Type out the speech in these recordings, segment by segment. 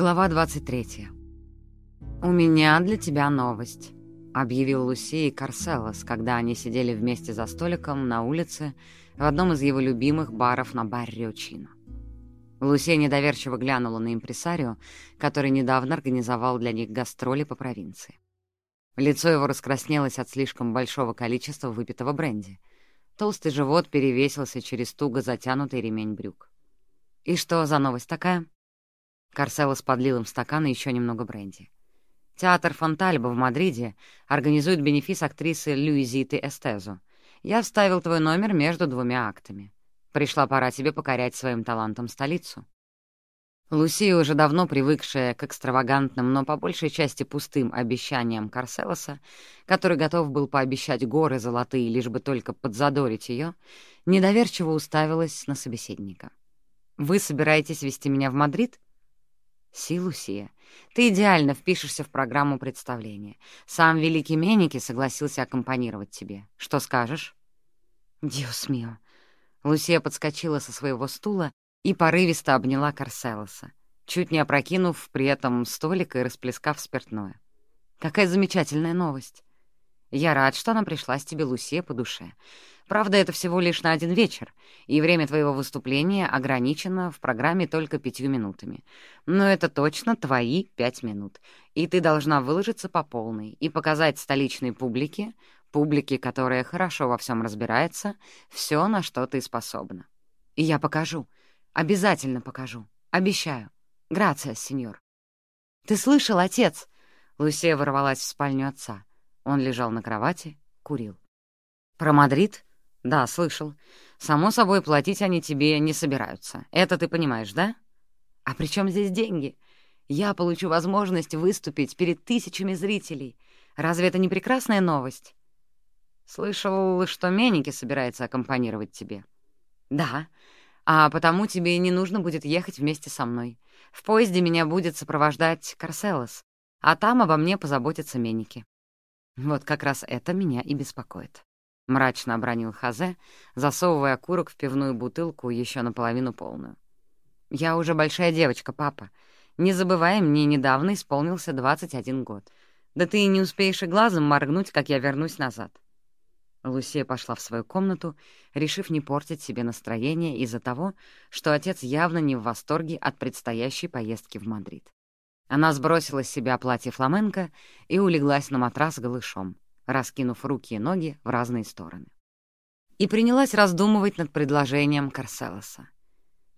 Глава 23. «У меня для тебя новость», — объявил Луси и Карселос, когда они сидели вместе за столиком на улице в одном из его любимых баров на баре Чино. Лусия недоверчиво глянула на импресарио, который недавно организовал для них гастроли по провинции. Лицо его раскраснелось от слишком большого количества выпитого бренди. Толстый живот перевесился через туго затянутый ремень брюк. «И что за новость такая?» Карселос подлил им в стакан еще немного бренди. Театр Фонтальбо в Мадриде организует бенефис актрисы Люизиты Эстезу. Я вставил твой номер между двумя актами. Пришла пора тебе покорять своим талантом столицу. Лусия, уже давно привыкшая к экстравагантным, но по большей части пустым обещаниям Карселоса, который готов был пообещать горы золотые, лишь бы только подзадорить ее, недоверчиво уставилась на собеседника. «Вы собираетесь вести меня в Мадрид?» Sí, Лусия, ты идеально впишешься в программу представления. Сам великий Меники согласился аккомпанировать тебе. Что скажешь?» «Dios mío». Лусия подскочила со своего стула и порывисто обняла Карселоса, чуть не опрокинув при этом столик и расплескав спиртное. «Какая замечательная новость! Я рад, что она пришлась тебе, Лусия, по душе. Правда, это всего лишь на один вечер, и время твоего выступления ограничено в программе только пятью минутами. Но это точно твои пять минут, и ты должна выложиться по полной и показать столичной публике, публике, которая хорошо во всем разбирается, все, на что ты способна. И я покажу, обязательно покажу, обещаю. Грация, сеньор. «Ты слышал, отец?» Лусия ворвалась в спальню отца. Он лежал на кровати, курил. «Про Мадрид?» «Да, слышал. Само собой, платить они тебе не собираются. Это ты понимаешь, да?» «А при чем здесь деньги? Я получу возможность выступить перед тысячами зрителей. Разве это не прекрасная новость?» «Слышал, что Меники собирается аккомпанировать тебе». «Да, а потому тебе не нужно будет ехать вместе со мной. В поезде меня будет сопровождать Карселос, а там обо мне позаботятся Меники. Вот как раз это меня и беспокоит». — мрачно обронил Хазе, засовывая окурок в пивную бутылку еще наполовину полную. «Я уже большая девочка, папа. Не забывай, мне недавно исполнился 21 год. Да ты и не успеешь и глазом моргнуть, как я вернусь назад». Лусия пошла в свою комнату, решив не портить себе настроение из-за того, что отец явно не в восторге от предстоящей поездки в Мадрид. Она сбросила с себя платье фламенко и улеглась на матрас голышом раскинув руки и ноги в разные стороны. И принялась раздумывать над предложением Карселоса.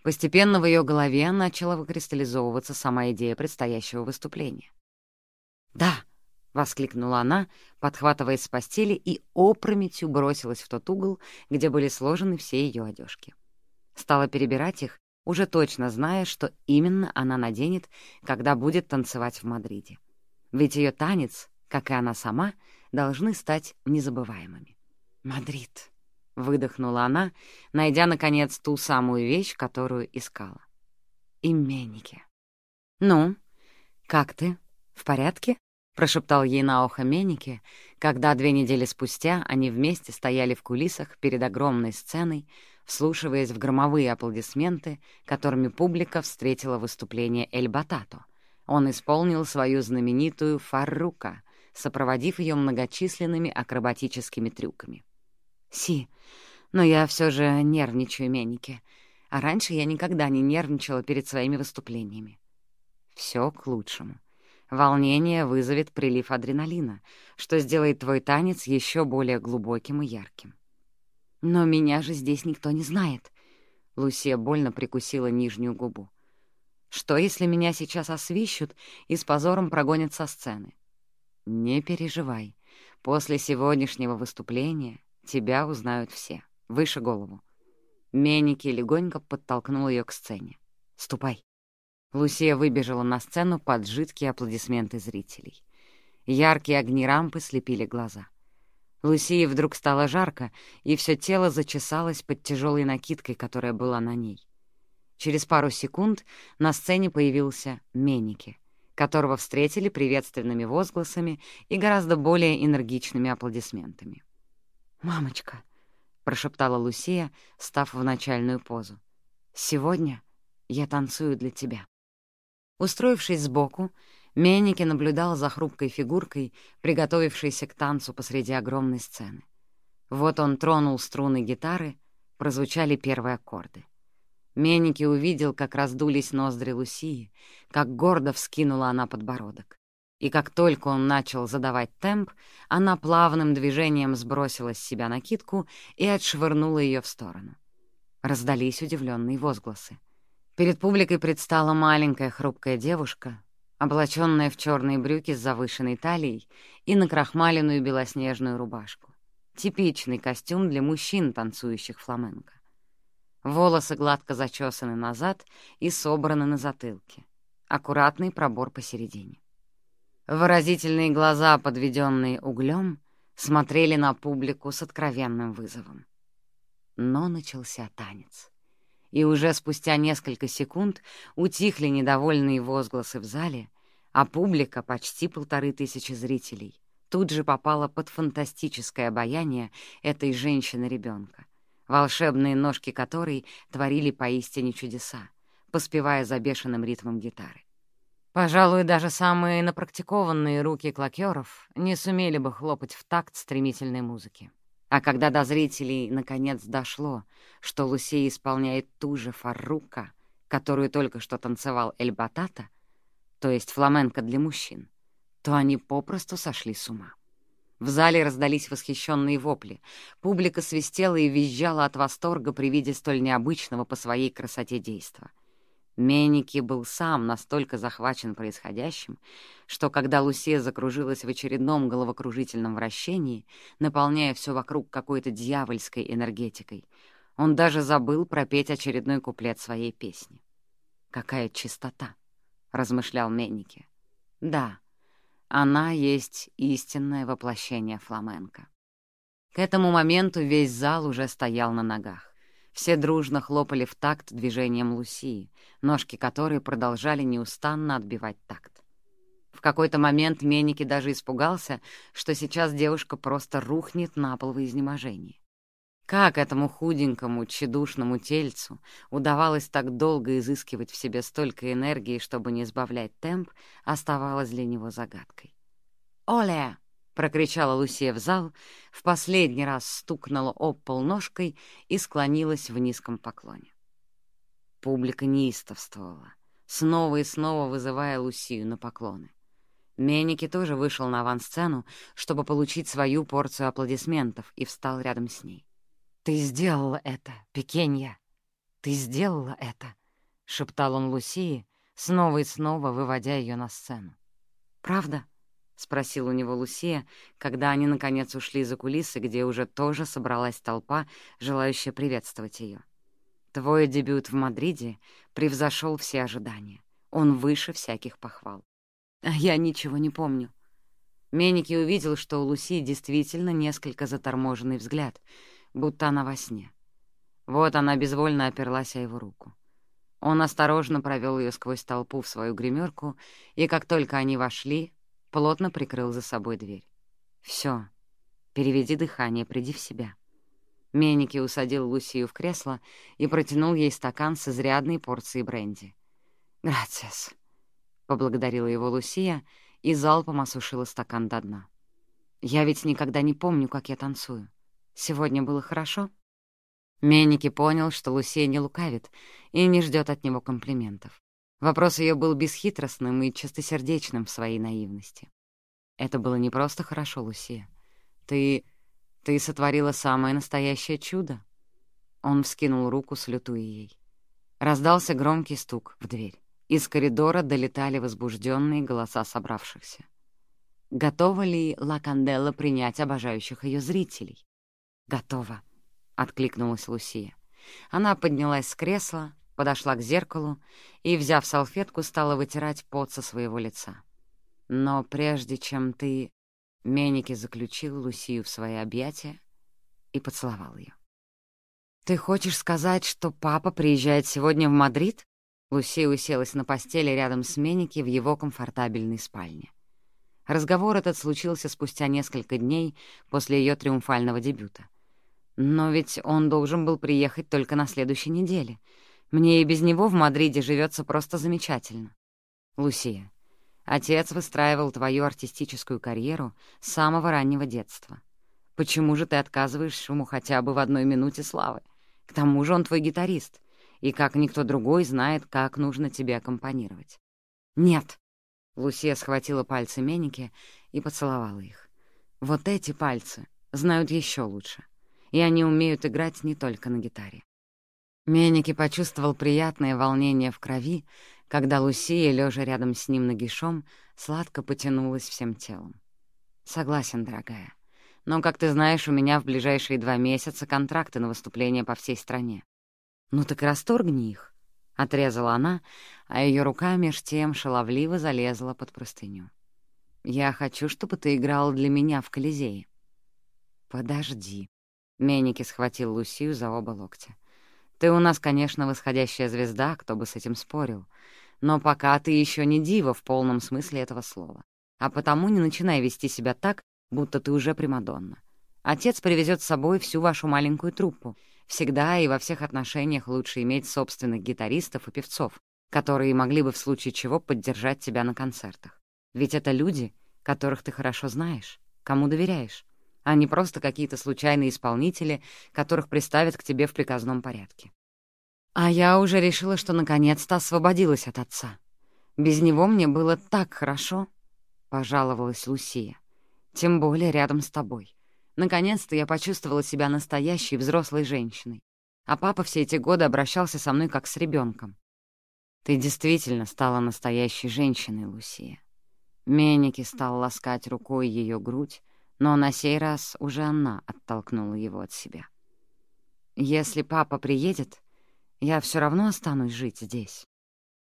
Постепенно в ее голове начала выкристаллизовываться сама идея предстоящего выступления. «Да!» — воскликнула она, подхватываясь с постели и опрометью бросилась в тот угол, где были сложены все ее одежки. Стала перебирать их, уже точно зная, что именно она наденет, когда будет танцевать в Мадриде. Ведь ее танец, как и она сама, должны стать незабываемыми. «Мадрид», — выдохнула она, найдя, наконец, ту самую вещь, которую искала. «Именники». «Ну, как ты? В порядке?» — прошептал ей на ухо Меники, когда две недели спустя они вместе стояли в кулисах перед огромной сценой, вслушиваясь в громовые аплодисменты, которыми публика встретила выступление Эль Батато. Он исполнил свою знаменитую «Фаррука», сопроводив ее многочисленными акробатическими трюками. «Си, но я все же нервничаю, Меники, а раньше я никогда не нервничала перед своими выступлениями. Все к лучшему. Волнение вызовет прилив адреналина, что сделает твой танец еще более глубоким и ярким. Но меня же здесь никто не знает. Лусия больно прикусила нижнюю губу. Что, если меня сейчас освищут и с позором прогонят со сцены? «Не переживай. После сегодняшнего выступления тебя узнают все. Выше голову». Меники легонько подтолкнул ее к сцене. «Ступай». Лусия выбежала на сцену под жидкие аплодисменты зрителей. Яркие огни рампы слепили глаза. Лусии вдруг стало жарко, и все тело зачесалось под тяжелой накидкой, которая была на ней. Через пару секунд на сцене появился Меники которого встретили приветственными возгласами и гораздо более энергичными аплодисментами. «Мамочка», — прошептала Лусия, став в начальную позу, — «сегодня я танцую для тебя». Устроившись сбоку, Менники наблюдал за хрупкой фигуркой, приготовившейся к танцу посреди огромной сцены. Вот он тронул струны гитары, прозвучали первые аккорды. Менники увидел, как раздулись ноздри Лусии, как гордо вскинула она подбородок. И как только он начал задавать темп, она плавным движением сбросила с себя накидку и отшвырнула ее в сторону. Раздались удивленные возгласы. Перед публикой предстала маленькая хрупкая девушка, облаченная в черные брюки с завышенной талией и накрахмаленную белоснежную рубашку. Типичный костюм для мужчин, танцующих фламенко. Волосы гладко зачесаны назад и собраны на затылке. Аккуратный пробор посередине. Выразительные глаза, подведенные углем, смотрели на публику с откровенным вызовом. Но начался танец. И уже спустя несколько секунд утихли недовольные возгласы в зале, а публика, почти полторы тысячи зрителей, тут же попала под фантастическое обаяние этой женщины-ребенка, волшебные ножки которой творили поистине чудеса, поспевая за бешеным ритмом гитары. Пожалуй, даже самые напрактикованные руки клокеров не сумели бы хлопать в такт стремительной музыки. А когда до зрителей наконец дошло, что Лусей исполняет ту же фаррука, которую только что танцевал Эль Батата, то есть фламенко для мужчин, то они попросту сошли с ума. В зале раздались восхищенные вопли. Публика свистела и визжала от восторга при виде столь необычного по своей красоте действа. Меники был сам настолько захвачен происходящим, что когда Лусия закружилась в очередном головокружительном вращении, наполняя все вокруг какой-то дьявольской энергетикой, он даже забыл пропеть очередной куплет своей песни. «Какая чистота!» — размышлял Менники. «Да, она есть истинное воплощение фламенко». К этому моменту весь зал уже стоял на ногах. Все дружно хлопали в такт движением Лусии, ножки которой продолжали неустанно отбивать такт. В какой-то момент Меники даже испугался, что сейчас девушка просто рухнет на пол в изнеможении. Как этому худенькому, тщедушному тельцу удавалось так долго изыскивать в себе столько энергии, чтобы не сбавлять темп, оставалось для него загадкой. «Оля!» — прокричала Лусия в зал, в последний раз стукнула об пол ножкой и склонилась в низком поклоне. Публика неистовствовала, снова и снова вызывая Лусию на поклоны. Меники тоже вышел на авансцену, чтобы получить свою порцию аплодисментов, и встал рядом с ней. «Ты сделала это, Пекенья! Ты сделала это!» — шептал он Лусии, снова и снова выводя ее на сцену. «Правда?» — спросил у него Лусия, когда они, наконец, ушли за кулисы, где уже тоже собралась толпа, желающая приветствовать ее. «Твой дебют в Мадриде превзошел все ожидания. Он выше всяких похвал. А я ничего не помню». Меники увидел, что у Луси действительно несколько заторможенный взгляд, будто она во сне. Вот она безвольно оперлась о его руку. Он осторожно провел ее сквозь толпу в свою гримерку, и как только они вошли, плотно прикрыл за собой дверь. Все, переведи дыхание, приди в себя». Меники усадил Лусию в кресло и протянул ей стакан с изрядной порцией бренди. «Грациас», — поблагодарила его Лусия и залпом осушила стакан до дна. «Я ведь никогда не помню, как я танцую. Сегодня было хорошо?» Меники понял, что Лусия не лукавит и не ждет от него комплиментов. Вопрос ее был бесхитростным и чистосердечным в своей наивности. Это было не просто хорошо, Лусия. Ты... ты сотворила самое настоящее чудо. Он вскинул руку, слютуя ей. Раздался громкий стук в дверь. Из коридора долетали возбужденные голоса собравшихся. Готова ли Ла Канделла принять обожающих ее зрителей? «Готова», — откликнулась Лусия. Она поднялась с кресла, подошла к зеркалу и, взяв салфетку, стала вытирать пот со своего лица. Но прежде чем ты... Меники заключил Лусию в свои объятия и поцеловал ее. «Ты хочешь сказать, что папа приезжает сегодня в Мадрид?» Лусия уселась на постели рядом с Меники в его комфортабельной спальне. Разговор этот случился спустя несколько дней после ее триумфального дебюта. Но ведь он должен был приехать только на следующей неделе — мне и без него в Мадриде живется просто замечательно. Лусия, отец выстраивал твою артистическую карьеру с самого раннего детства. Почему же ты отказываешь ему хотя бы в одной минуте славы? К тому же он твой гитарист, и как никто другой знает, как нужно тебе аккомпанировать. «Нет!» — Лусия схватила пальцы Меники и поцеловала их. «Вот эти пальцы знают еще лучше, и они умеют играть не только на гитаре. Меники почувствовал приятное волнение в крови, когда Лусия, лежа рядом с ним нагишом, сладко потянулась всем телом. «Согласен, дорогая. Но, как ты знаешь, у меня в ближайшие два месяца контракты на выступление по всей стране. Ну так расторгни их», — отрезала она, а ее рука меж тем шаловливо залезла под простыню. «Я хочу, чтобы ты играл для меня в Колизее». «Подожди», — Меники схватил Лусию за оба локтя. Ты у нас, конечно, восходящая звезда, кто бы с этим спорил. Но пока ты еще не дива в полном смысле этого слова. А потому не начинай вести себя так, будто ты уже Примадонна. Отец привезет с собой всю вашу маленькую труппу. Всегда и во всех отношениях лучше иметь собственных гитаристов и певцов, которые могли бы в случае чего поддержать тебя на концертах. Ведь это люди, которых ты хорошо знаешь, кому доверяешь а не просто какие-то случайные исполнители, которых приставят к тебе в приказном порядке. А я уже решила, что наконец-то освободилась от отца. Без него мне было так хорошо, — пожаловалась Лусия. Тем более рядом с тобой. Наконец-то я почувствовала себя настоящей взрослой женщиной. А папа все эти годы обращался со мной как с ребенком. Ты действительно стала настоящей женщиной, Лусия. Меники стал ласкать рукой ее грудь, но на сей раз уже она оттолкнула его от себя. «Если папа приедет, я все равно останусь жить здесь.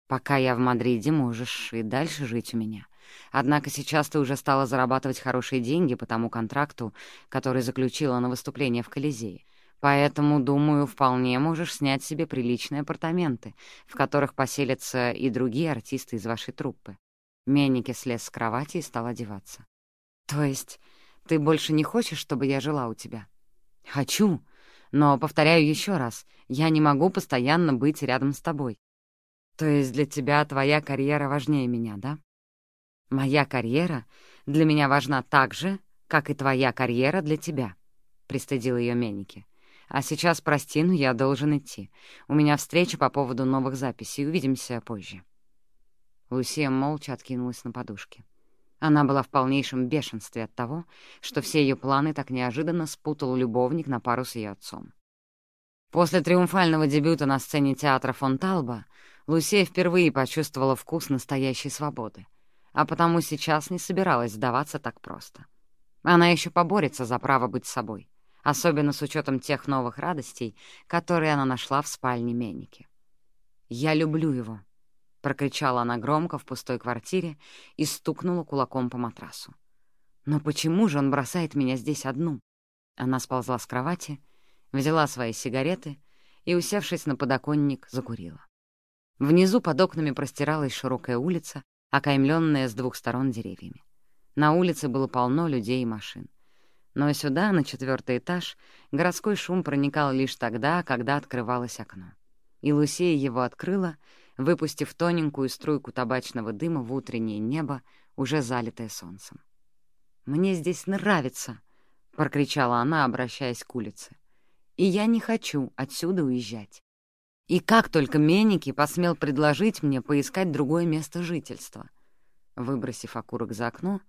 Пока я в Мадриде, можешь и дальше жить у меня. Однако сейчас ты уже стала зарабатывать хорошие деньги по тому контракту, который заключила на выступление в Колизее. Поэтому, думаю, вполне можешь снять себе приличные апартаменты, в которых поселятся и другие артисты из вашей труппы». Меннике слез с кровати и стал одеваться. «То есть ты больше не хочешь, чтобы я жила у тебя? Хочу, но, повторяю еще раз, я не могу постоянно быть рядом с тобой. То есть для тебя твоя карьера важнее меня, да? Моя карьера для меня важна так же, как и твоя карьера для тебя, — пристыдил ее Меники. А сейчас, прости, но я должен идти. У меня встреча по поводу новых записей. Увидимся позже. Лусия молча откинулась на подушке. Она была в полнейшем бешенстве от того, что все ее планы так неожиданно спутал любовник на пару с ее отцом. После триумфального дебюта на сцене театра Фонталба Лусия впервые почувствовала вкус настоящей свободы, а потому сейчас не собиралась сдаваться так просто. Она еще поборется за право быть собой, особенно с учетом тех новых радостей, которые она нашла в спальне Меники. «Я люблю его», — прокричала она громко в пустой квартире и стукнула кулаком по матрасу. «Но почему же он бросает меня здесь одну?» Она сползла с кровати, взяла свои сигареты и, усевшись на подоконник, закурила. Внизу под окнами простиралась широкая улица, окаймленная с двух сторон деревьями. На улице было полно людей и машин. Но сюда, на четвертый этаж, городской шум проникал лишь тогда, когда открывалось окно. И Лусея его открыла, выпустив тоненькую струйку табачного дыма в утреннее небо, уже залитое солнцем. «Мне здесь нравится!» — прокричала она, обращаясь к улице. «И я не хочу отсюда уезжать. И как только Меники посмел предложить мне поискать другое место жительства?» Выбросив окурок за окно,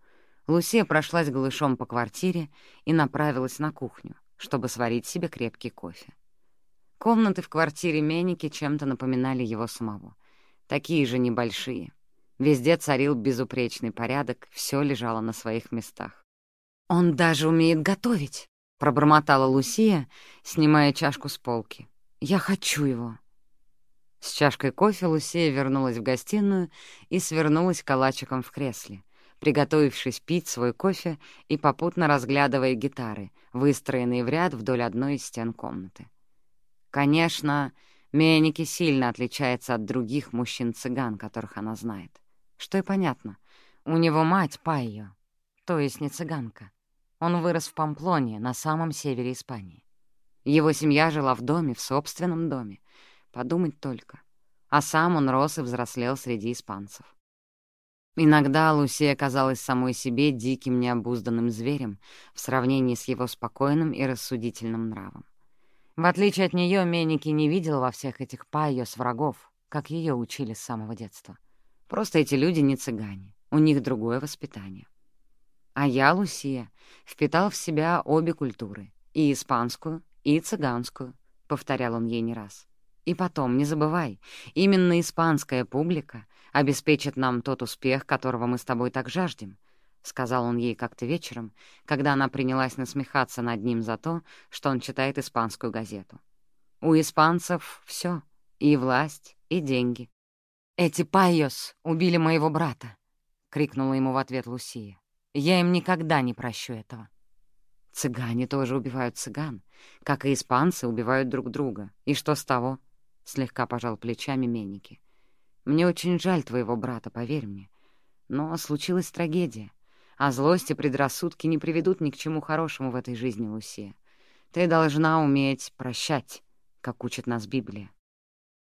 Лусия прошлась голышом по квартире и направилась на кухню, чтобы сварить себе крепкий кофе. Комнаты в квартире Меники чем-то напоминали его самого. Такие же небольшие. Везде царил безупречный порядок, все лежало на своих местах. «Он даже умеет готовить», — пробормотала Лусия, снимая чашку с полки. «Я хочу его». С чашкой кофе Лусия вернулась в гостиную и свернулась калачиком в кресле, приготовившись пить свой кофе и попутно разглядывая гитары, выстроенные в ряд вдоль одной из стен комнаты. Конечно, Меники сильно отличается от других мужчин-цыган, которых она знает. Что и понятно. У него мать Пайо, то есть не цыганка. Он вырос в Памплоне, на самом севере Испании. Его семья жила в доме, в собственном доме. Подумать только. А сам он рос и взрослел среди испанцев. Иногда Лусия казалась самой себе диким необузданным зверем в сравнении с его спокойным и рассудительным нравом. В отличие от нее, Меники не видел во всех этих payos врагов, как ее учили с самого детства. Просто эти люди не цыгане, у них другое воспитание. А я, Лусия, впитал в себя обе культуры, и испанскую, и цыганскую, — повторял он ей не раз. И потом, не забывай, именно испанская публика обеспечит нам тот успех, которого мы с тобой так жаждем, — сказал он ей как-то вечером, когда она принялась насмехаться над ним за то, что он читает испанскую газету. У испанцев все — и власть, и деньги. «Эти payos убили моего брата», — крикнула ему в ответ Лусия. «Я им никогда не прощу этого». Цыгане тоже убивают цыган, как и испанцы убивают друг друга. И что с того? — слегка пожал плечами Менники. Мне очень жаль твоего брата, поверь мне. Но случилась трагедия, а злость и предрассудки не приведут ни к чему хорошему в этой жизни, Лусия. Ты должна уметь прощать, как учит нас Библия.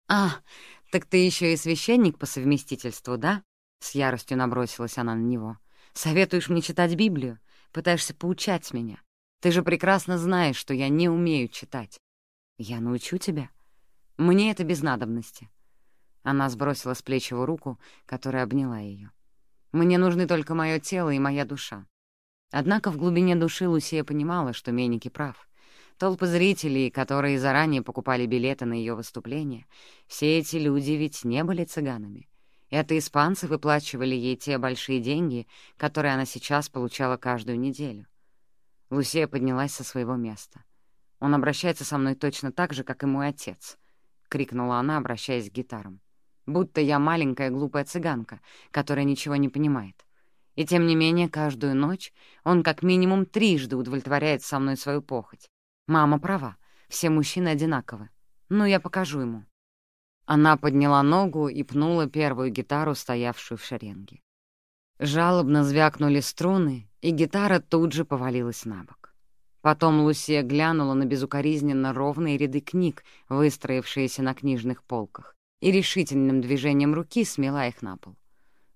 «А, так ты еще и священник по совместительству, да?» С яростью набросилась она на него. «Советуешь мне читать Библию? Пытаешься поучать меня? Ты же прекрасно знаешь, что я не умею читать. Я научу тебя. Мне это без надобности. Она сбросила с плеч его руку, которая обняла ее. Мне нужны только мое тело и моя душа. Однако в глубине души Лусия понимала, что Меники прав. Толпы зрителей, которые заранее покупали билеты на ее выступление, все эти люди ведь не были цыганами. Это испанцы выплачивали ей те большие деньги, которые она сейчас получала каждую неделю. Лусия поднялась со своего места. «Он обращается со мной точно так же, как и мой отец», — крикнула она, обращаясь к гитарам. «Будто я маленькая глупая цыганка, которая ничего не понимает. И тем не менее, каждую ночь он как минимум трижды удовлетворяет со мной свою похоть. Мама права, все мужчины одинаковы. Ну, я покажу ему». Она подняла ногу и пнула первую гитару, стоявшую в шеренге. Жалобно звякнули струны, и гитара тут же повалилась на бок. Потом Лусия глянула на безукоризненно ровные ряды книг, выстроившиеся на книжных полках, и решительным движением руки смела их на пол.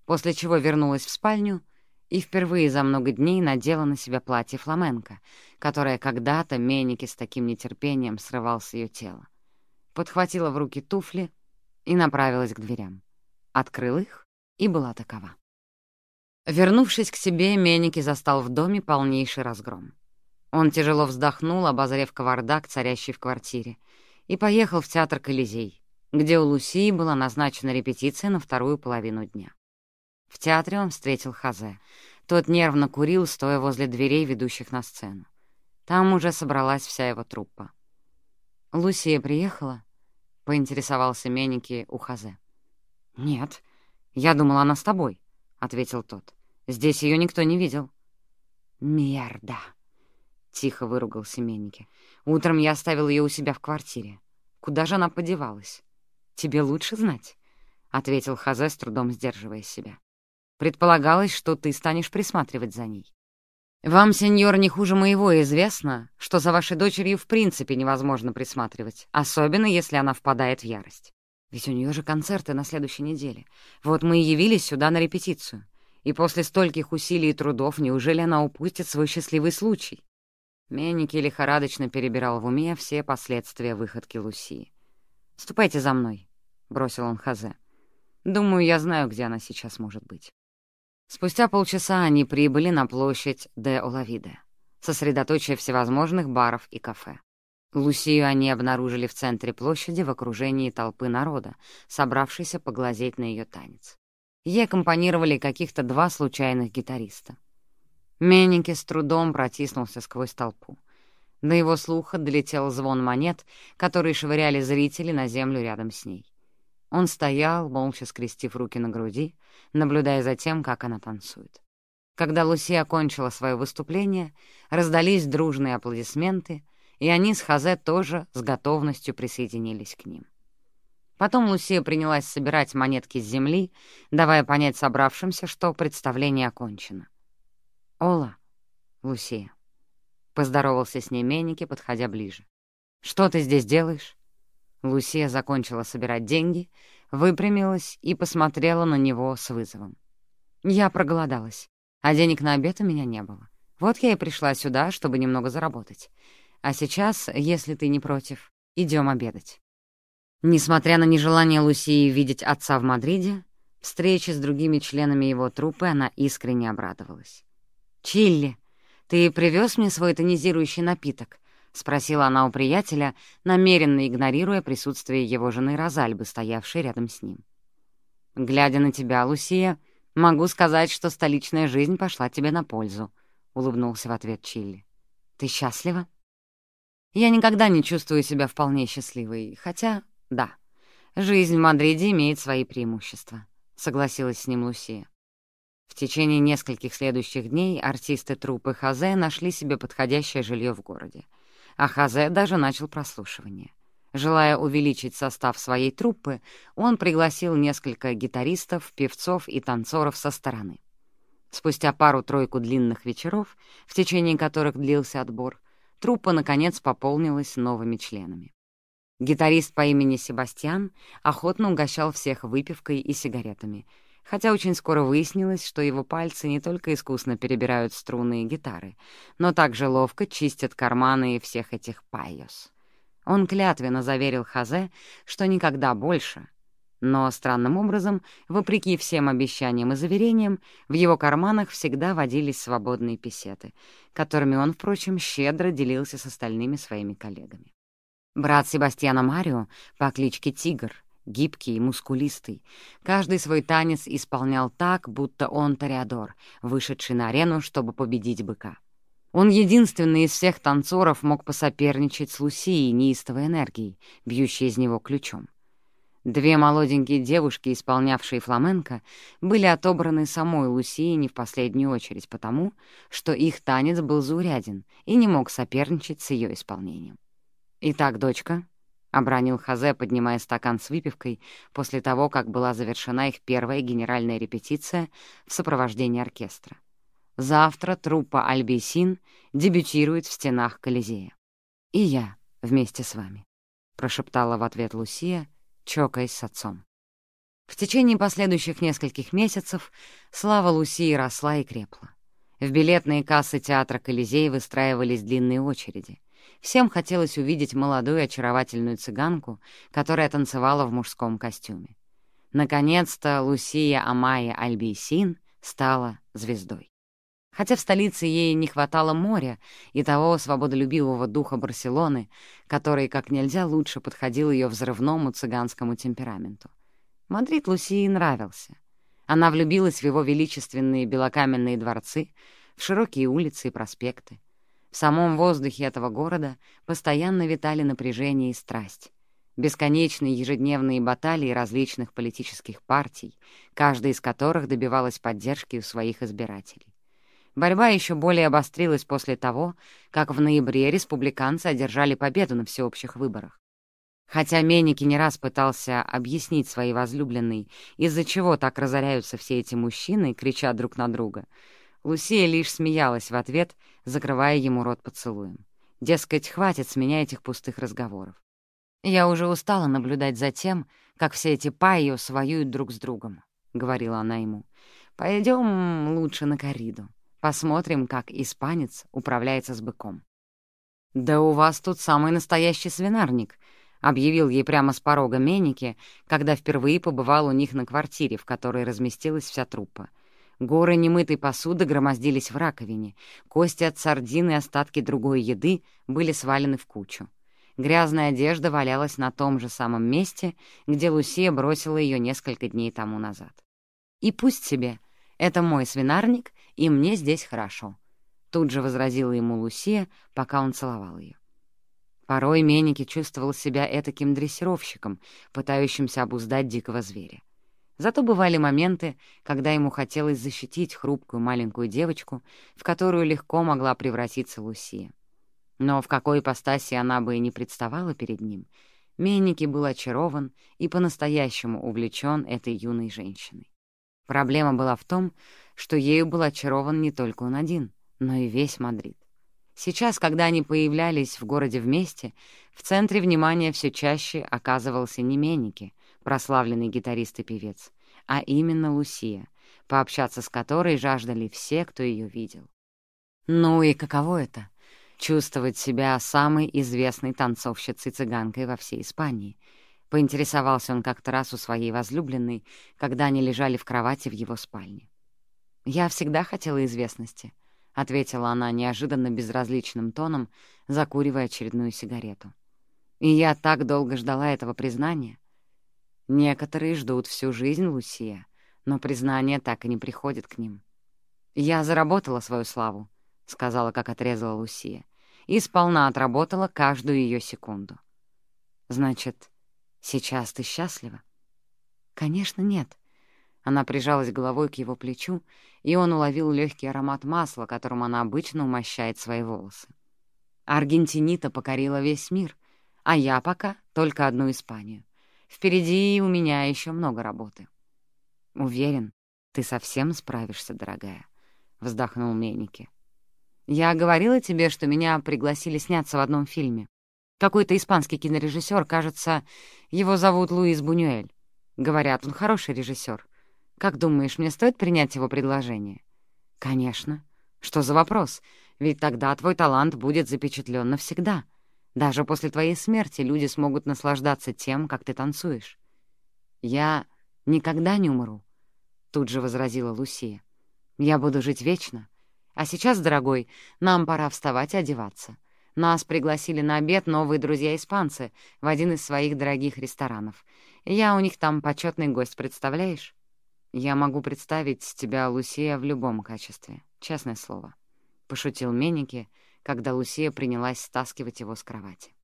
После чего вернулась в спальню и впервые за много дней надела на себя платье фламенко, которое когда-то Меники с таким нетерпением срывал с ее тела. Подхватила в руки туфли и направилась к дверям. Открыл их и была такова. Вернувшись к себе, Меники застал в доме полнейший разгром. Он тяжело вздохнул, обозрев кавардак, царящий в квартире, и поехал в театр «Колизей», где у Лусии была назначена репетиция на вторую половину дня. В театре он встретил Хазе. Тот нервно курил, стоя возле дверей, ведущих на сцену. Там уже собралась вся его труппа. «Лусия приехала?» — поинтересовался Меники у Хазе. «Нет, я думала, она с тобой», — ответил тот. Здесь ее никто не видел». «Мерда!» — тихо выругался Меннике. «Утром я оставил ее у себя в квартире. Куда же она подевалась?» «Тебе лучше знать», — ответил Хазе, с трудом сдерживая себя. «Предполагалось, что ты станешь присматривать за ней. Вам, сеньор, не хуже моего известно, что за вашей дочерью в принципе невозможно присматривать, особенно если она впадает в ярость. Ведь у нее же концерты на следующей неделе. Вот мы и явились сюда на репетицию. И после стольких усилий и трудов неужели она упустит свой счастливый случай? Менники лихорадочно перебирал в уме все последствия выходки Лусии. «Ступайте за мной», — бросил он Хазе. «Думаю, я знаю, где она сейчас может быть». Спустя полчаса они прибыли на площадь де Олавиде, сосредоточие всевозможных баров и кафе. Лусию они обнаружили в центре площади в окружении толпы народа, собравшейся поглазеть на ее танец. Ей аккомпанировали каких-то два случайных гитариста. Менники с трудом протиснулся сквозь толпу. До его слуха долетел звон монет, которые швыряли зрители на землю рядом с ней. Он стоял, молча скрестив руки на груди, наблюдая за тем, как она танцует. Когда Луси окончила свое выступление, раздались дружные аплодисменты, и они с Хазе тоже с готовностью присоединились к ним. Потом Лусия принялась собирать монетки с земли, давая понять собравшимся, что представление окончено. «Ола, Лусия», — поздоровался с ней Менники, подходя ближе. «Что ты здесь делаешь?» Лусия закончила собирать деньги, выпрямилась и посмотрела на него с вызовом. Я проголодалась, а денег на обед у меня не было. Вот я и пришла сюда, чтобы немного заработать. А сейчас, если ты не против, идем обедать». Несмотря на нежелание Лусии видеть отца в Мадриде, встрече с другими членами его труппы она искренне обрадовалась. «Чилли, ты привез мне свой тонизирующий напиток?» — спросила она у приятеля, намеренно игнорируя присутствие его жены Розальбы, стоявшей рядом с ним. «Глядя на тебя, Лусия, могу сказать, что столичная жизнь пошла тебе на пользу», — улыбнулся в ответ Чилли. «Ты счастлива?» «Я никогда не чувствую себя вполне счастливой, хотя, да, жизнь в Мадриде имеет свои преимущества», — согласилась с ним Лусия. В течение нескольких следующих дней артисты труппы Хазе нашли себе подходящее жилье в городе. А Хазе даже начал прослушивание. Желая увеличить состав своей труппы, он пригласил несколько гитаристов, певцов и танцоров со стороны. Спустя пару-тройку длинных вечеров, в течение которых длился отбор, труппа, наконец, пополнилась новыми членами. Гитарист по имени Себастьян охотно угощал всех выпивкой и сигаретами — хотя очень скоро выяснилось, что его пальцы не только искусно перебирают струны гитары, но также ловко чистят карманы всех этих payos. Он клятвенно заверил Хосе, что никогда больше. Но странным образом, вопреки всем обещаниям и заверениям, в его карманах всегда водились свободные песеты, которыми он, впрочем, щедро делился с остальными своими коллегами. Брат Себастьяна Марио по кличке Тигр — гибкий и мускулистый. Каждый свой танец исполнял так, будто он Тореадор, вышедший на арену, чтобы победить быка. Он единственный из всех танцоров мог посоперничать с Лусией неистовой энергией, бьющей из него ключом. Две молоденькие девушки, исполнявшие фламенко, были отобраны самой Лусией не в последнюю очередь потому, что их танец был зауряден и не мог соперничать с ее исполнением. «Итак, дочка», — обронил Хазе, поднимая стакан с выпивкой после того, как была завершена их первая генеральная репетиция в сопровождении оркестра. «Завтра труппа Альбейсин дебютирует в стенах Колизея. И я вместе с вами», — прошептала в ответ Лусия, чокаясь с отцом. В течение последующих нескольких месяцев слава Лусии росла и крепла. В билетные кассы театра Колизей выстраивались длинные очереди. Всем хотелось увидеть молодую очаровательную цыганку, которая танцевала в мужском костюме. Наконец-то Лусия Амая Альбейсин стала звездой. Хотя в столице ей не хватало моря и того свободолюбивого духа Барселоны, который как нельзя лучше подходил ее взрывному цыганскому темпераменту. Мадрид Лусии нравился. Она влюбилась в его величественные белокаменные дворцы, в широкие улицы и проспекты. В самом воздухе этого города постоянно витали напряжение и страсть. Бесконечные ежедневные баталии различных политических партий, каждая из которых добивалась поддержки у своих избирателей. Борьба еще более обострилась после того, как в ноябре республиканцы одержали победу на всеобщих выборах. Хотя Меники не раз пытался объяснить своей возлюбленной, из-за чего так разоряются все эти мужчины, крича друг на друга — Лусия лишь смеялась в ответ, закрывая ему рот поцелуем. Дескать, хватит с меня этих пустых разговоров. «Я уже устала наблюдать за тем, как все эти пайо воюют друг с другом», — говорила она ему. Пойдем лучше на корриду. Посмотрим, как испанец управляется с быком». «Да у вас тут самый настоящий свинарник», — объявил ей прямо с порога Меники, когда впервые побывал у них на квартире, в которой разместилась вся труппа. Горы немытой посуды громоздились в раковине, кости от сардин и остатки другой еды были свалены в кучу. Грязная одежда валялась на том же самом месте, где Лусия бросила ее несколько дней тому назад. «И пусть себе, это мой свинарник, и мне здесь хорошо», — тут же возразила ему Лусия, пока он целовал ее. Порой Меники чувствовал себя этаким дрессировщиком, пытающимся обуздать дикого зверя. Зато бывали моменты, когда ему хотелось защитить хрупкую маленькую девочку, в которую легко могла превратиться Лусия. Но в какой ипостаси она бы и не представала перед ним, Менники был очарован и по-настоящему увлечен этой юной женщиной. Проблема была в том, что ею был очарован не только он один, но и весь Мадрид. Сейчас, когда они появлялись в городе вместе, в центре внимания все чаще оказывался не Менники — прославленный гитарист и певец, а именно Лусия, пообщаться с которой жаждали все, кто ее видел. Ну и каково это — чувствовать себя самой известной танцовщицей-цыганкой во всей Испании? Поинтересовался он как-то раз у своей возлюбленной, когда они лежали в кровати в его спальне. «Я всегда хотела известности», — ответила она неожиданно безразличным тоном, закуривая очередную сигарету. «И я так долго ждала этого признания. Некоторые ждут всю жизнь, Лусия, но признание так и не приходит к ним. Я заработала свою славу, — сказала, как отрезала Лусия, и сполна отработала каждую ее секунду. «Значит, сейчас ты счастлива?» «Конечно, нет». Она прижалась головой к его плечу, и он уловил легкий аромат масла, которым она обычно умощает свои волосы. Аргентинита покорила весь мир, а я пока только одну Испанию. Впереди у меня еще много работы. «Уверен, ты совсем справишься, дорогая», — вздохнул Меники. Я говорила тебе, что меня пригласили сняться в одном фильме. Какой-то испанский кинорежиссер, кажется, его зовут Луис Бунюэль. Говорят, он хороший режиссер. Как думаешь, мне стоит принять его предложение? Конечно. Что за вопрос? Ведь тогда твой талант будет запечатлен навсегда. Даже после твоей смерти люди смогут наслаждаться тем, как ты танцуешь. Я никогда не умру, — тут же возразила Лусия. Я буду жить вечно. А сейчас, дорогой, нам пора вставать и одеваться. Нас пригласили на обед новые друзья-испанцы в один из своих дорогих ресторанов. Я у них там почетный гость, представляешь? Я могу представить тебя, Лусия, в любом качестве, честное слово. Пошутил Меники, когда Лусия принялась стаскивать его с кровати.